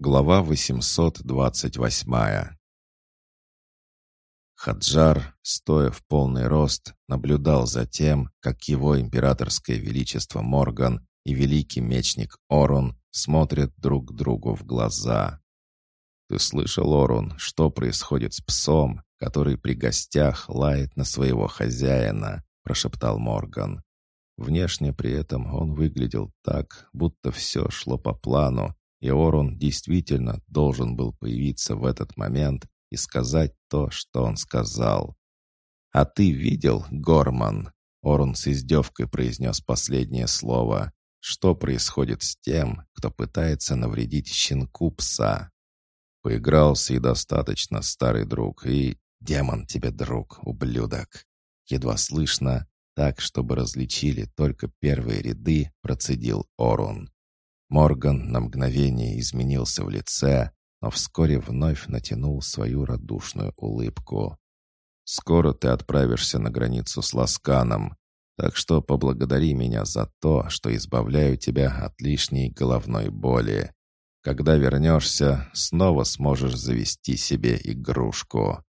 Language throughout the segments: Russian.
Глава 828 Хаджар, стоя в полный рост, наблюдал за тем, как его императорское величество Морган и великий мечник Орун смотрят друг другу в глаза. «Ты слышал, Орун, что происходит с псом, который при гостях лает на своего хозяина?» — прошептал Морган. Внешне при этом он выглядел так, будто все шло по плану, и Орун действительно должен был появиться в этот момент и сказать то, что он сказал. «А ты видел, Горман?» Орун с издевкой произнес последнее слово. «Что происходит с тем, кто пытается навредить щенку пса?» «Поигрался и достаточно, старый друг, и...» «Демон тебе друг, ублюдок!» Едва слышно, так, чтобы различили только первые ряды, процедил Орун. Морган на мгновение изменился в лице, но вскоре вновь натянул свою радушную улыбку. «Скоро ты отправишься на границу с Ласканом, так что поблагодари меня за то, что избавляю тебя от лишней головной боли. Когда вернешься, снова сможешь завести себе игрушку».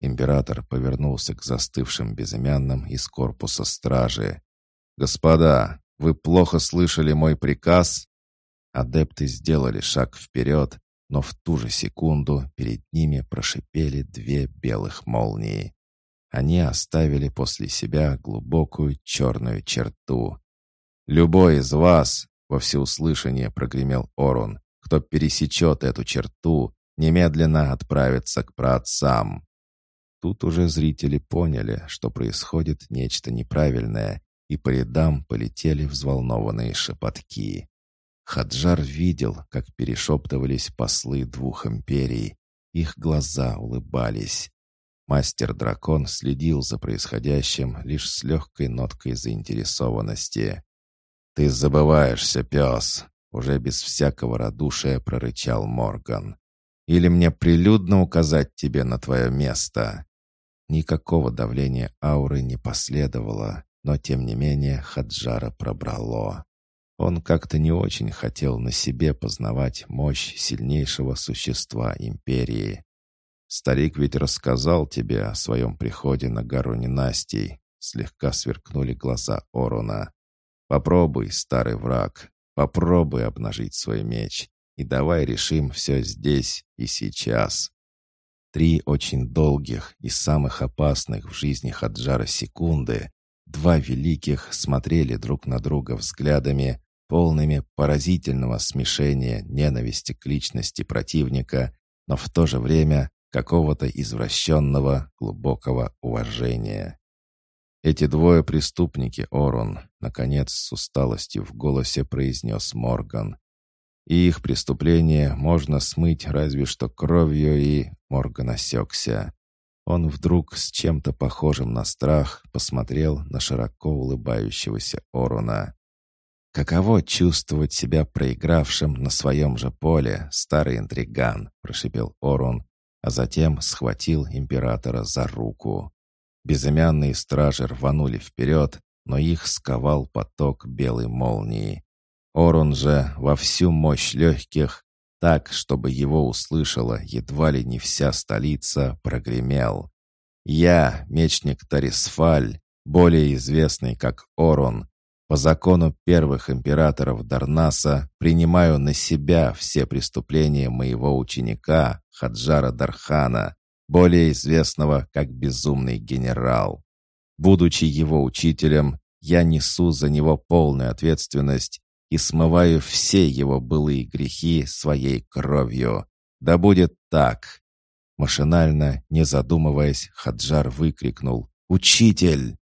Император повернулся к застывшим безымянным из корпуса стражи. «Господа, вы плохо слышали мой приказ?» Адепты сделали шаг вперед, но в ту же секунду перед ними прошипели две белых молнии. Они оставили после себя глубокую черную черту. «Любой из вас!» — во всеуслышание прогремел Орун. «Кто пересечет эту черту, немедленно отправится к праотцам!» Тут уже зрители поняли, что происходит нечто неправильное, и по рядам полетели взволнованные шепотки. Хаджар видел, как перешептывались послы двух империй. Их глаза улыбались. Мастер-дракон следил за происходящим лишь с легкой ноткой заинтересованности. «Ты забываешься, пес!» — уже без всякого радушия прорычал Морган. «Или мне прилюдно указать тебе на твое место?» Никакого давления ауры не последовало, но тем не менее Хаджара пробрало. Он как-то не очень хотел на себе познавать мощь сильнейшего существа империи. «Старик ведь рассказал тебе о своем приходе на гору ненастий», слегка сверкнули глаза Оруна. «Попробуй, старый враг, попробуй обнажить свой меч, и давай решим все здесь и сейчас». Три очень долгих и самых опасных в жизни Хаджара секунды Два великих смотрели друг на друга взглядами, полными поразительного смешения ненависти к личности противника, но в то же время какого-то извращенного глубокого уважения. «Эти двое преступники, Орон», — наконец с усталостью в голосе произнес Морган. «И их преступление можно смыть разве что кровью и...» Морган осекся. Он вдруг с чем-то похожим на страх посмотрел на широко улыбающегося Орона. «Каково чувствовать себя проигравшим на своем же поле, старый интриган?» — прошипел Орон, а затем схватил императора за руку. Безымянные стражи рванули вперед, но их сковал поток белой молнии. Орон же во всю мощь легких, так, чтобы его услышала едва ли не вся столица, прогремел. «Я, мечник Тарисфаль, более известный как Орон, по закону первых императоров Дарнаса принимаю на себя все преступления моего ученика Хаджара Дархана, более известного как Безумный Генерал. Будучи его учителем, я несу за него полную ответственность и смываю все его былые грехи своей кровью. Да будет так!» Машинально, не задумываясь, Хаджар выкрикнул «Учитель!»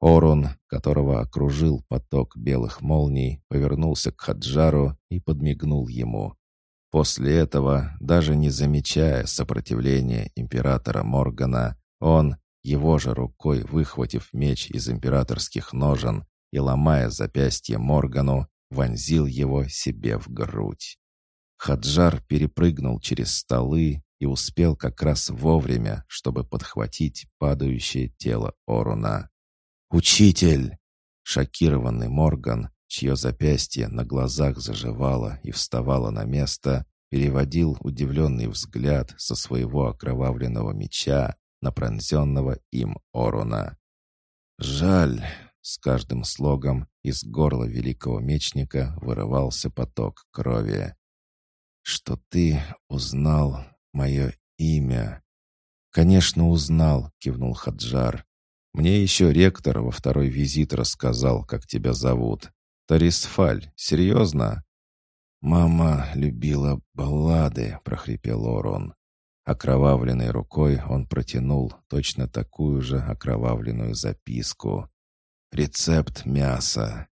Орун, которого окружил поток белых молний, повернулся к Хаджару и подмигнул ему. После этого, даже не замечая сопротивления императора Моргана, он, его же рукой выхватив меч из императорских ножен и ломая запястье Моргану, вонзил его себе в грудь. Хаджар перепрыгнул через столы и успел как раз вовремя, чтобы подхватить падающее тело Оруна. «Учитель!» Шокированный Морган, чье запястье на глазах заживало и вставало на место, переводил удивленный взгляд со своего окровавленного меча на пронзенного им Оруна. «Жаль!» — с каждым слогом из горла великого мечника вырывался поток крови. «Что ты узнал мое имя?» «Конечно, узнал», — кивнул Хаджар. «Мне еще ректор во второй визит рассказал, как тебя зовут. Тарисфаль, серьезно?» «Мама любила баллады», — прохрипел Орон. Окровавленной рукой он протянул точно такую же окровавленную записку. «Рецепт мяса».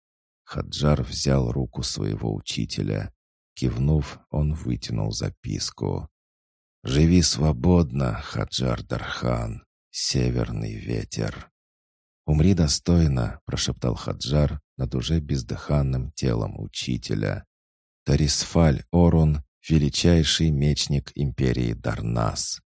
Хаджар взял руку своего учителя. Кивнув, он вытянул записку. «Живи свободно, Хаджар Дархан, северный ветер». «Умри достойно», — прошептал Хаджар над уже бездыханным телом учителя. «Тарисфаль Орун величайший мечник империи Дарнас.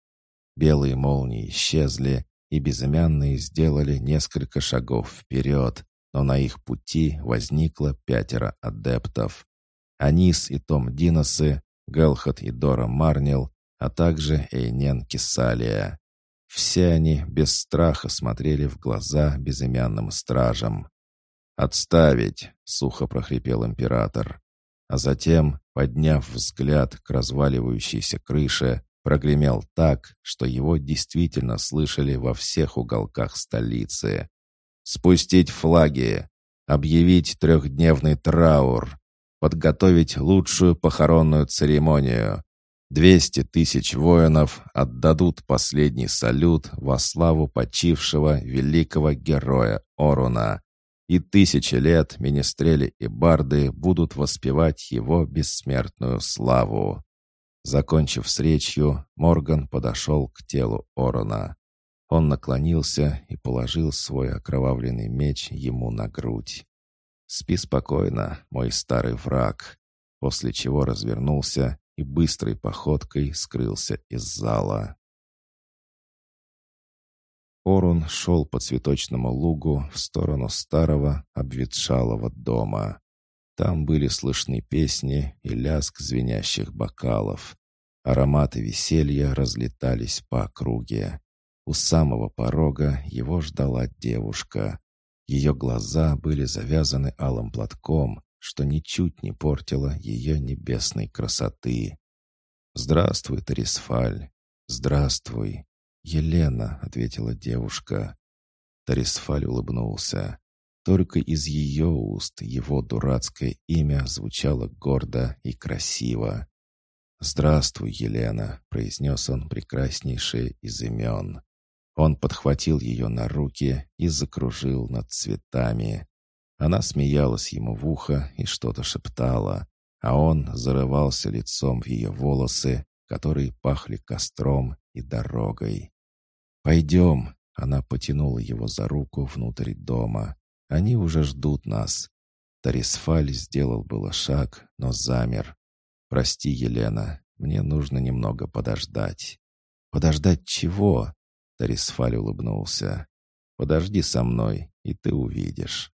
Белые молнии исчезли, и безымянные сделали несколько шагов вперед, но на их пути возникло пятеро адептов. Анис и Том Диносы, Гелхот и Дора Марнил, а также Эйнен Кисалия. Все они без страха смотрели в глаза безымянным стражам. «Отставить!» — сухо прохрипел император а затем, подняв взгляд к разваливающейся крыше, прогремел так, что его действительно слышали во всех уголках столицы. «Спустить флаги! Объявить трехдневный траур! Подготовить лучшую похоронную церемонию! Двести тысяч воинов отдадут последний салют во славу почившего великого героя Оруна, и тысячи лет министрели и барды будут воспевать его бессмертную славу. Закончив с речью, Морган подошел к телу Орона. Он наклонился и положил свой окровавленный меч ему на грудь. «Спи спокойно, мой старый враг», после чего развернулся и быстрой походкой скрылся из зала. Орун шел по цветочному лугу в сторону старого обветшалого дома. Там были слышны песни и лязг звенящих бокалов. Ароматы веселья разлетались по округе. У самого порога его ждала девушка. Ее глаза были завязаны алым платком, что ничуть не портило ее небесной красоты. «Здравствуй, Тарисфаль! Здравствуй!» «Елена», — ответила девушка. Тарисфаль улыбнулся. Только из ее уст его дурацкое имя звучало гордо и красиво. «Здравствуй, Елена», — произнес он прекраснейшее из имен. Он подхватил ее на руки и закружил над цветами. Она смеялась ему в ухо и что-то шептала, а он зарывался лицом в ее волосы, которые пахли костром и дорогой. «Пойдем!» — она потянула его за руку внутрь дома. «Они уже ждут нас». Тарисфаль сделал было шаг, но замер. «Прости, Елена, мне нужно немного подождать». «Подождать чего?» Тарисфаль улыбнулся. «Подожди со мной, и ты увидишь».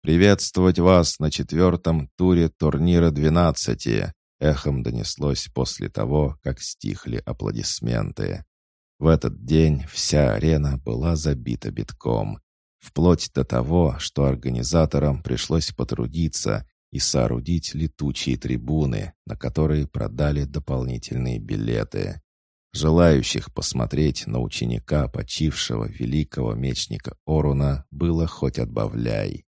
«Приветствовать вас на четвертом туре турнира двенадцати эхом донеслось после того, как стихли аплодисменты. В этот день вся арена была забита битком, вплоть до того, что организаторам пришлось потрудиться и соорудить летучие трибуны, на которые продали дополнительные билеты. Желающих посмотреть на ученика почившего великого мечника Оруна было хоть отбавляй.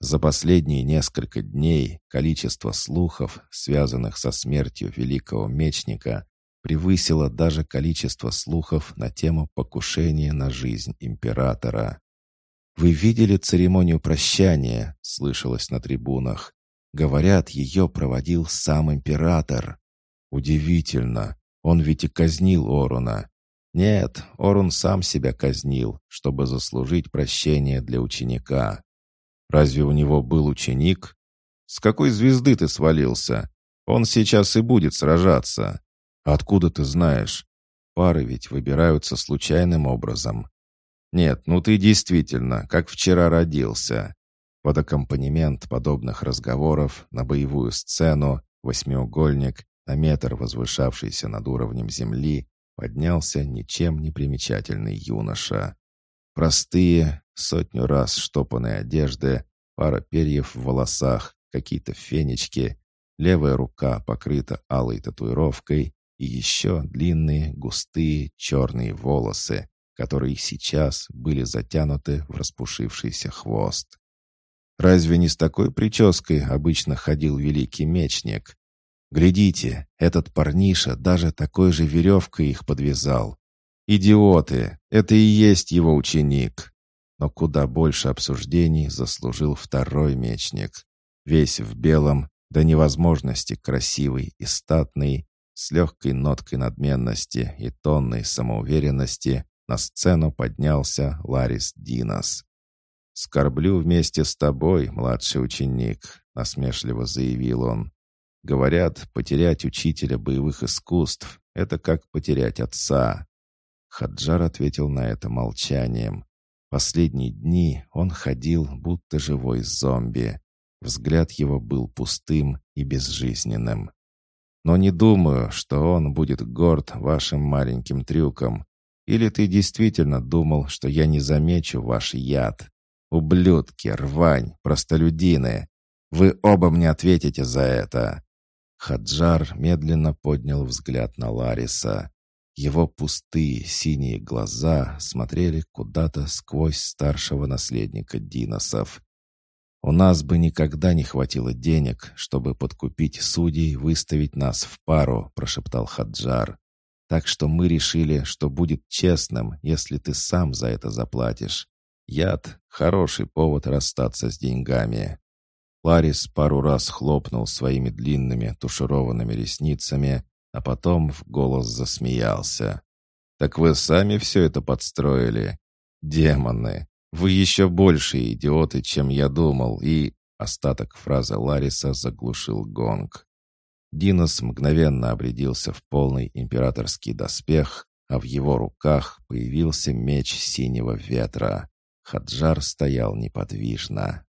За последние несколько дней количество слухов, связанных со смертью великого мечника, превысило даже количество слухов на тему покушения на жизнь императора. «Вы видели церемонию прощания?» — слышалось на трибунах. «Говорят, ее проводил сам император». «Удивительно. Он ведь и казнил Оруна». «Нет, Орун сам себя казнил, чтобы заслужить прощение для ученика». Разве у него был ученик? С какой звезды ты свалился? Он сейчас и будет сражаться. Откуда ты знаешь? Пары ведь выбираются случайным образом. Нет, ну ты действительно, как вчера родился. Под аккомпанемент подобных разговоров на боевую сцену восьмиугольник, на метр возвышавшийся над уровнем земли, поднялся ничем не примечательный юноша. Простые, сотню раз штопанные одежды, пара перьев в волосах, какие-то фенечки, левая рука покрыта алой татуировкой и еще длинные, густые, черные волосы, которые сейчас были затянуты в распушившийся хвост. Разве не с такой прической обычно ходил великий мечник? Глядите, этот парниша даже такой же веревкой их подвязал. Идиоты, это и есть его ученик. Но куда больше обсуждений заслужил второй мечник. Весь в белом, до невозможности красивый и статный, с легкой ноткой надменности и тонной самоуверенности на сцену поднялся Ларис Динос. «Скорблю вместе с тобой, младший ученик», — насмешливо заявил он. «Говорят, потерять учителя боевых искусств — это как потерять отца». Хаджар ответил на это молчанием. Последние дни он ходил, будто живой зомби. Взгляд его был пустым и безжизненным. «Но не думаю, что он будет горд вашим маленьким трюком. Или ты действительно думал, что я не замечу ваш яд?» Ублюдки, рвань, простолюдины. Вы оба мне ответите за это. Хаджар медленно поднял взгляд на Лариса. Его пустые синие глаза смотрели куда-то сквозь старшего наследника Диносов. «У нас бы никогда не хватило денег, чтобы подкупить судей выставить нас в пару», — прошептал Хаджар. «Так что мы решили, что будет честным, если ты сам за это заплатишь. Яд — хороший повод расстаться с деньгами. Ларис пару раз хлопнул своими длинными тушированными ресницами, а потом в голос засмеялся. «Так вы сами все это подстроили? Демоны! Вы еще большие идиоты, чем я думал, и...» Остаток фразы Лариса заглушил гонг. Динос мгновенно обрядился в полный императорский доспех, а в его руках появился меч синего ветра. Хаджар стоял неподвижно.